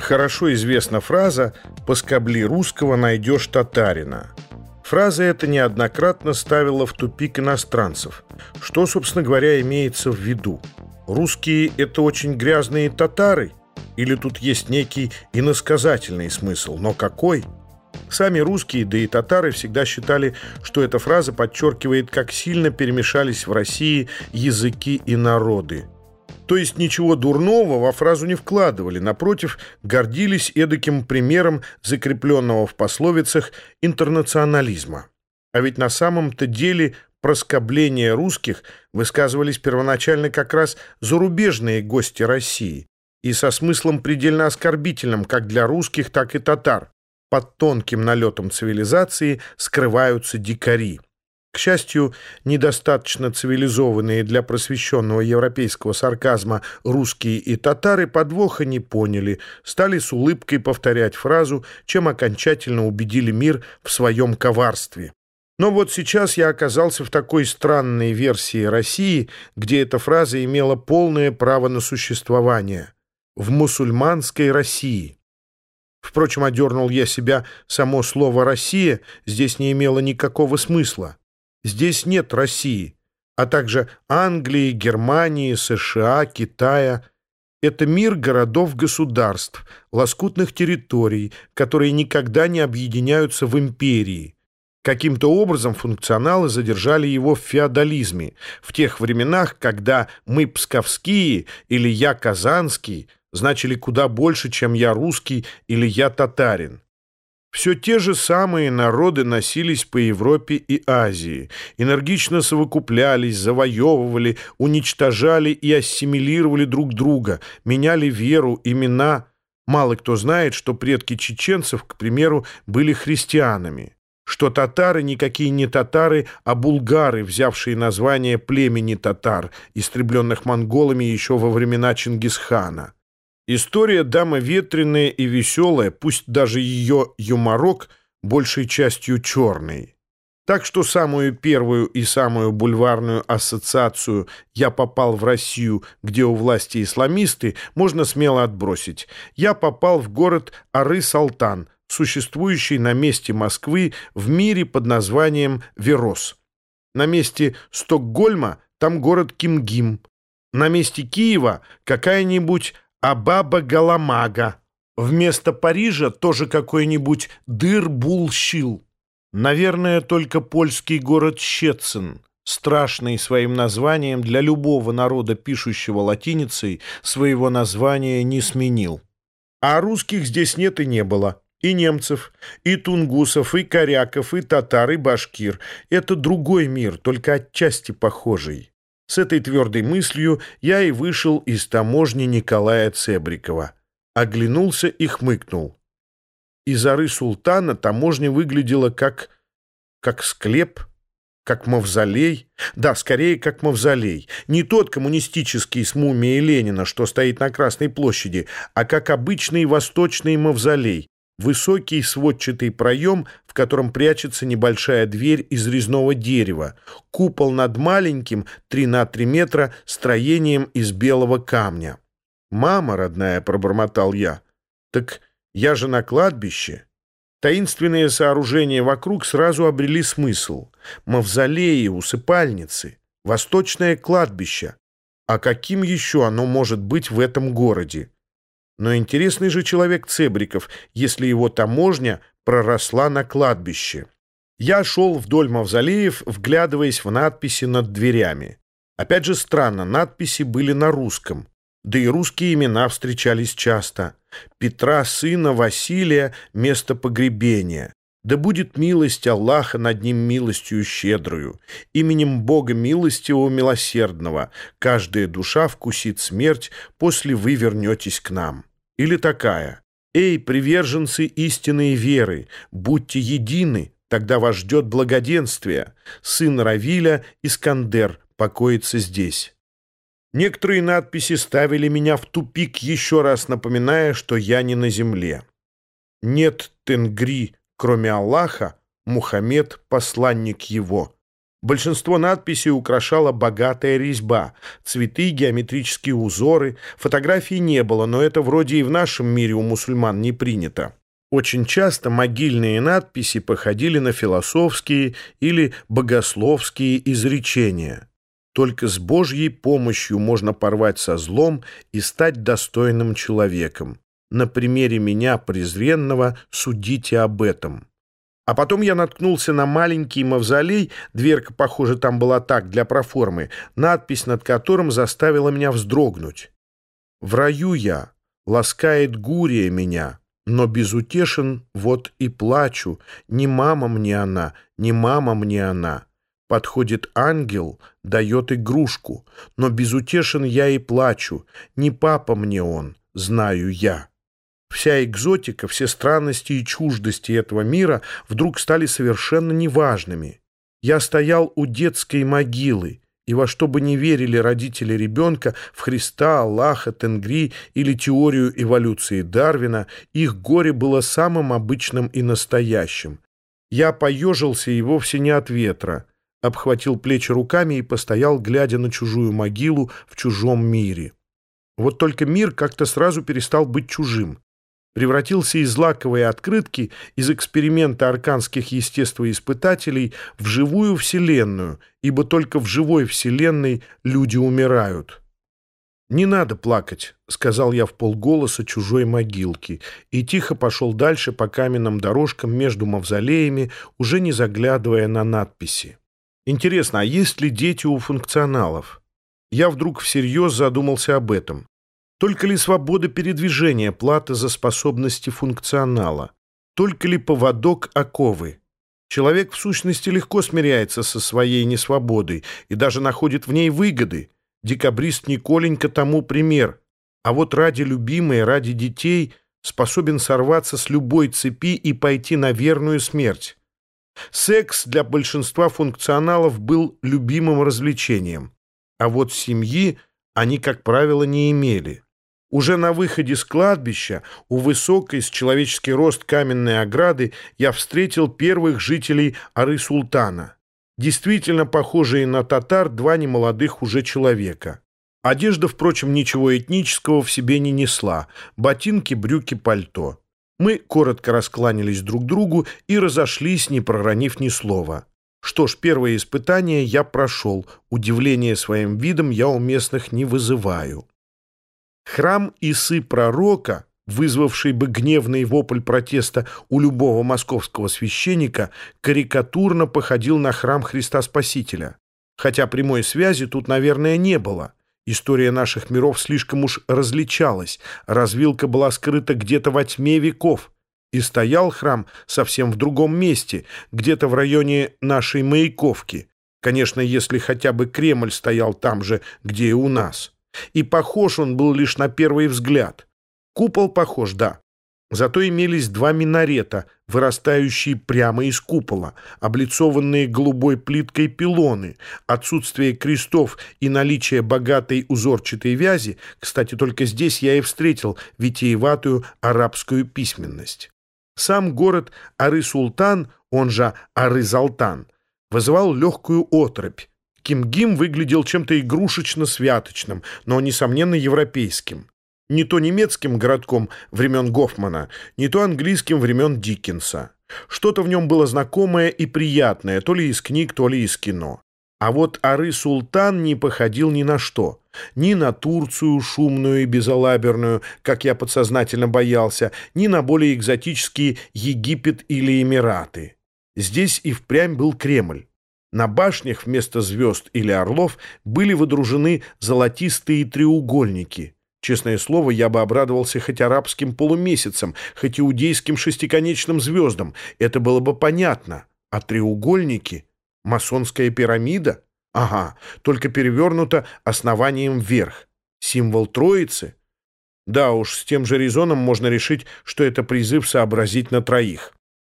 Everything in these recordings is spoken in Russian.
Хорошо известна фраза «поскобли русского найдешь татарина». Фраза эта неоднократно ставила в тупик иностранцев. Что, собственно говоря, имеется в виду? Русские – это очень грязные татары? Или тут есть некий иносказательный смысл? Но какой? Сами русские, да и татары всегда считали, что эта фраза подчеркивает, как сильно перемешались в России языки и народы. То есть ничего дурного во фразу не вкладывали, напротив, гордились эдаким примером закрепленного в пословицах интернационализма. А ведь на самом-то деле проскобления русских высказывались первоначально как раз зарубежные гости России и со смыслом предельно оскорбительным как для русских, так и татар. Под тонким налетом цивилизации скрываются дикари. К счастью, недостаточно цивилизованные для просвещенного европейского сарказма русские и татары подвоха не поняли, стали с улыбкой повторять фразу, чем окончательно убедили мир в своем коварстве. Но вот сейчас я оказался в такой странной версии России, где эта фраза имела полное право на существование. В мусульманской России. Впрочем, одернул я себя, само слово «Россия» здесь не имело никакого смысла. Здесь нет России, а также Англии, Германии, США, Китая. Это мир городов-государств, лоскутных территорий, которые никогда не объединяются в империи. Каким-то образом функционалы задержали его в феодализме, в тех временах, когда «мы псковские» или «я казанский» значили куда больше, чем «я русский» или «я татарин». Все те же самые народы носились по Европе и Азии, энергично совокуплялись, завоевывали, уничтожали и ассимилировали друг друга, меняли веру, имена. Мало кто знает, что предки чеченцев, к примеру, были христианами, что татары никакие не татары, а булгары, взявшие название племени татар, истребленных монголами еще во времена Чингисхана. История дама ветреная и веселая, пусть даже ее юморок большей частью черный. Так что самую первую и самую бульварную ассоциацию «я попал в Россию, где у власти исламисты» можно смело отбросить. Я попал в город Ары-Салтан, существующий на месте Москвы в мире под названием Верос. На месте Стокгольма там город Кимгим. На месте Киева какая-нибудь а баба Галамага. Вместо Парижа тоже какой-нибудь Дыр-Булщил. Наверное, только польский город Щецин, страшный своим названием для любого народа, пишущего латиницей, своего названия не сменил. А русских здесь нет и не было. И немцев, и тунгусов, и коряков, и татар, и башкир. Это другой мир, только отчасти похожий. С этой твердой мыслью я и вышел из таможни Николая Цебрикова. Оглянулся и хмыкнул. Из оры султана таможня выглядела как... как склеп, как мавзолей. Да, скорее, как мавзолей. Не тот коммунистический с мумией Ленина, что стоит на Красной площади, а как обычный восточный мавзолей, Высокий сводчатый проем, в котором прячется небольшая дверь из резного дерева, купол над маленьким 3 на 3 метра строением из белого камня. «Мама родная», — пробормотал я, — «так я же на кладбище». Таинственные сооружения вокруг сразу обрели смысл. Мавзолеи, усыпальницы, восточное кладбище. А каким еще оно может быть в этом городе? Но интересный же человек Цебриков, если его таможня проросла на кладбище. Я шел вдоль мавзолеев, вглядываясь в надписи над дверями. Опять же странно, надписи были на русском. Да и русские имена встречались часто. Петра, сына Василия, место погребения. Да будет милость Аллаха над ним милостью щедрую. Именем Бога милостивого милосердного каждая душа вкусит смерть, после вы вернетесь к нам. Или такая «Эй, приверженцы истинной веры, будьте едины, тогда вас ждет благоденствие. Сын Равиля, Искандер, покоится здесь». Некоторые надписи ставили меня в тупик, еще раз напоминая, что я не на земле. Нет Тенгри, кроме Аллаха, Мухаммед — посланник его. Большинство надписей украшала богатая резьба, цветы, геометрические узоры. Фотографий не было, но это вроде и в нашем мире у мусульман не принято. Очень часто могильные надписи походили на философские или богословские изречения. Только с Божьей помощью можно порвать со злом и стать достойным человеком. На примере меня, презренного, судите об этом. А потом я наткнулся на маленький мавзолей, дверка, похоже, там была так, для проформы, надпись над которым заставила меня вздрогнуть. «В раю я, ласкает гурия меня, но безутешен, вот и плачу, не мама мне она, не мама мне она». Подходит ангел, дает игрушку, но безутешен я и плачу, не папа мне он, знаю я. Вся экзотика, все странности и чуждости этого мира вдруг стали совершенно неважными. Я стоял у детской могилы, и во что бы ни верили родители ребенка, в Христа, Аллаха, Тенгри или теорию эволюции Дарвина, их горе было самым обычным и настоящим. Я поежился и вовсе не от ветра, обхватил плечи руками и постоял, глядя на чужую могилу в чужом мире. Вот только мир как-то сразу перестал быть чужим превратился из лаковой открытки, из эксперимента арканских естествоиспытателей в живую вселенную, ибо только в живой вселенной люди умирают. «Не надо плакать», — сказал я в полголоса чужой могилки, и тихо пошел дальше по каменным дорожкам между мавзолеями, уже не заглядывая на надписи. Интересно, а есть ли дети у функционалов? Я вдруг всерьез задумался об этом. Только ли свобода передвижения плата за способности функционала? Только ли поводок оковы? Человек в сущности легко смиряется со своей несвободой и даже находит в ней выгоды. Декабрист Николенька тому пример. А вот ради любимой, ради детей способен сорваться с любой цепи и пойти на верную смерть. Секс для большинства функционалов был любимым развлечением, а вот семьи они, как правило, не имели. Уже на выходе с кладбища, у высокой с человеческий рост каменной ограды, я встретил первых жителей Ары-Султана. Действительно похожие на татар два немолодых уже человека. Одежда, впрочем, ничего этнического в себе не несла. Ботинки, брюки, пальто. Мы коротко раскланялись друг другу и разошлись, не проронив ни слова. Что ж, первое испытание я прошел. Удивление своим видом я у местных не вызываю. Храм Исы Пророка, вызвавший бы гневный вопль протеста у любого московского священника, карикатурно походил на храм Христа Спасителя. Хотя прямой связи тут, наверное, не было. История наших миров слишком уж различалась, развилка была скрыта где-то во тьме веков, и стоял храм совсем в другом месте, где-то в районе нашей Маяковки. Конечно, если хотя бы Кремль стоял там же, где и у нас. И похож он был лишь на первый взгляд. Купол похож, да. Зато имелись два минарета, вырастающие прямо из купола, облицованные голубой плиткой пилоны, отсутствие крестов и наличие богатой узорчатой вязи, кстати, только здесь я и встретил витиеватую арабскую письменность. Сам город Ары-Султан, он же Ары-Залтан, вызывал легкую отрыбь, Кимгим выглядел чем-то игрушечно-святочным, но, несомненно, европейским. Не то немецким городком времен Гофмана, не то английским времен Диккенса. Что-то в нем было знакомое и приятное, то ли из книг, то ли из кино. А вот Ары-Султан не походил ни на что. Ни на Турцию шумную и безалаберную, как я подсознательно боялся, ни на более экзотические Египет или Эмираты. Здесь и впрямь был Кремль. На башнях вместо звезд или орлов были водружены золотистые треугольники. Честное слово, я бы обрадовался хоть арабским полумесяцам, хоть иудейским шестиконечным звездам. Это было бы понятно. А треугольники? Масонская пирамида? Ага, только перевернута основанием вверх. Символ Троицы? Да уж, с тем же резоном можно решить, что это призыв сообразить на троих.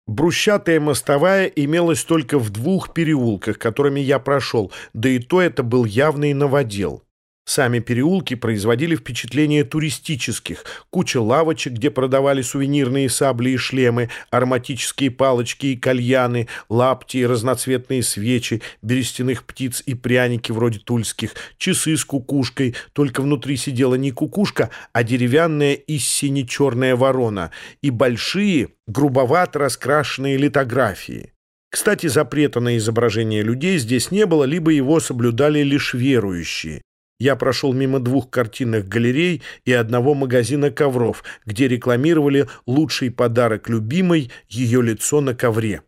Брусчатая мостовая имелась только в двух переулках, которыми я прошел, да и то это был явный новодел. Сами переулки производили впечатление туристических. Куча лавочек, где продавали сувенирные сабли и шлемы, ароматические палочки и кальяны, лапти и разноцветные свечи, берестяных птиц и пряники вроде тульских, часы с кукушкой, только внутри сидела не кукушка, а деревянная и сине-черная ворона, и большие, грубовато раскрашенные литографии. Кстати, запрета на изображение людей здесь не было, либо его соблюдали лишь верующие. Я прошел мимо двух картинных галерей и одного магазина ковров, где рекламировали лучший подарок любимой ее лицо на ковре.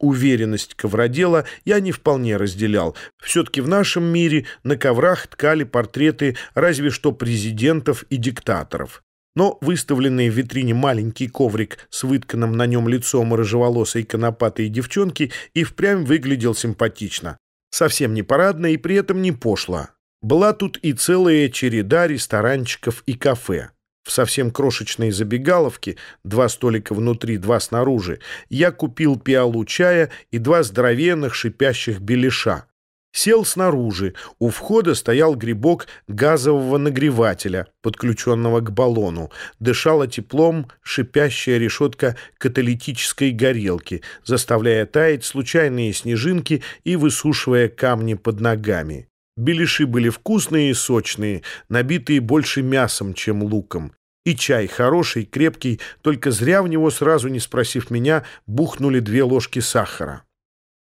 Уверенность ковродела я не вполне разделял. Все-таки в нашем мире на коврах ткали портреты разве что президентов и диктаторов. Но выставленный в витрине маленький коврик с вытканным на нем лицом рыжеволосой конопатой девчонки и впрямь выглядел симпатично. Совсем не парадно и при этом не пошло. Была тут и целая череда ресторанчиков и кафе. В совсем крошечной забегаловке, два столика внутри, два снаружи, я купил пиалу чая и два здоровенных шипящих беляша. Сел снаружи. У входа стоял грибок газового нагревателя, подключенного к баллону. Дышала теплом шипящая решетка каталитической горелки, заставляя таять случайные снежинки и высушивая камни под ногами. Беляши были вкусные и сочные, набитые больше мясом, чем луком. И чай хороший, крепкий, только зря в него, сразу не спросив меня, бухнули две ложки сахара.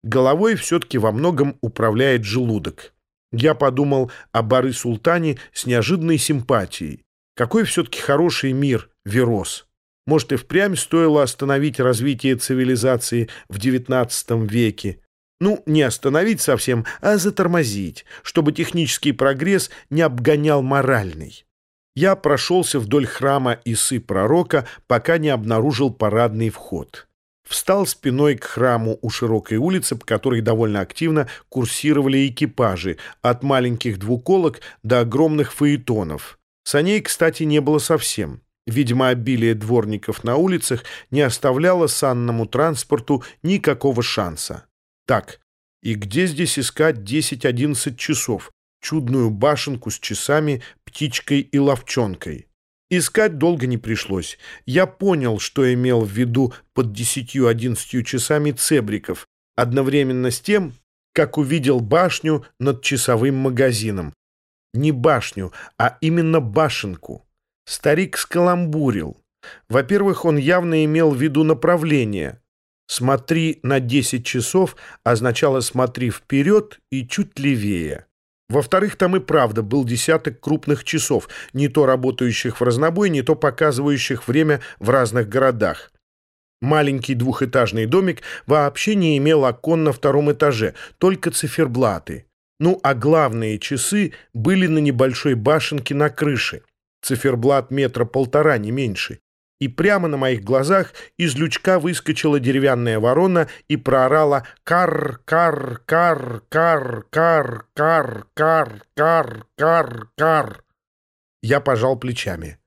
Головой все-таки во многом управляет желудок. Я подумал о Бары Султане с неожиданной симпатией. Какой все-таки хороший мир, Верос. Может, и впрямь стоило остановить развитие цивилизации в XIX веке, ну, не остановить совсем, а затормозить, чтобы технический прогресс не обгонял моральный. Я прошелся вдоль храма Исы Пророка, пока не обнаружил парадный вход. Встал спиной к храму у широкой улицы, по которой довольно активно курсировали экипажи, от маленьких двуколок до огромных фаэтонов. Саней, кстати, не было совсем. Видимо, обилие дворников на улицах не оставляло санному транспорту никакого шанса. Так, и где здесь искать 10-11 часов? Чудную башенку с часами, птичкой и ловчонкой. Искать долго не пришлось. Я понял, что имел в виду под 10-11 часами цебриков, одновременно с тем, как увидел башню над часовым магазином. Не башню, а именно башенку. Старик скаламбурил. Во-первых, он явно имел в виду направление — «Смотри на 10 часов» означало «смотри вперед и чуть левее». Во-вторых, там и правда был десяток крупных часов, не то работающих в разнобой, не то показывающих время в разных городах. Маленький двухэтажный домик вообще не имел окон на втором этаже, только циферблаты. Ну, а главные часы были на небольшой башенке на крыше. Циферблат метра полтора, не меньше и прямо на моих глазах из лючка выскочила деревянная ворона и проорала «Кар, кар, кар, кар, кар, кар, кар, кар, кар, кар». Я пожал плечами.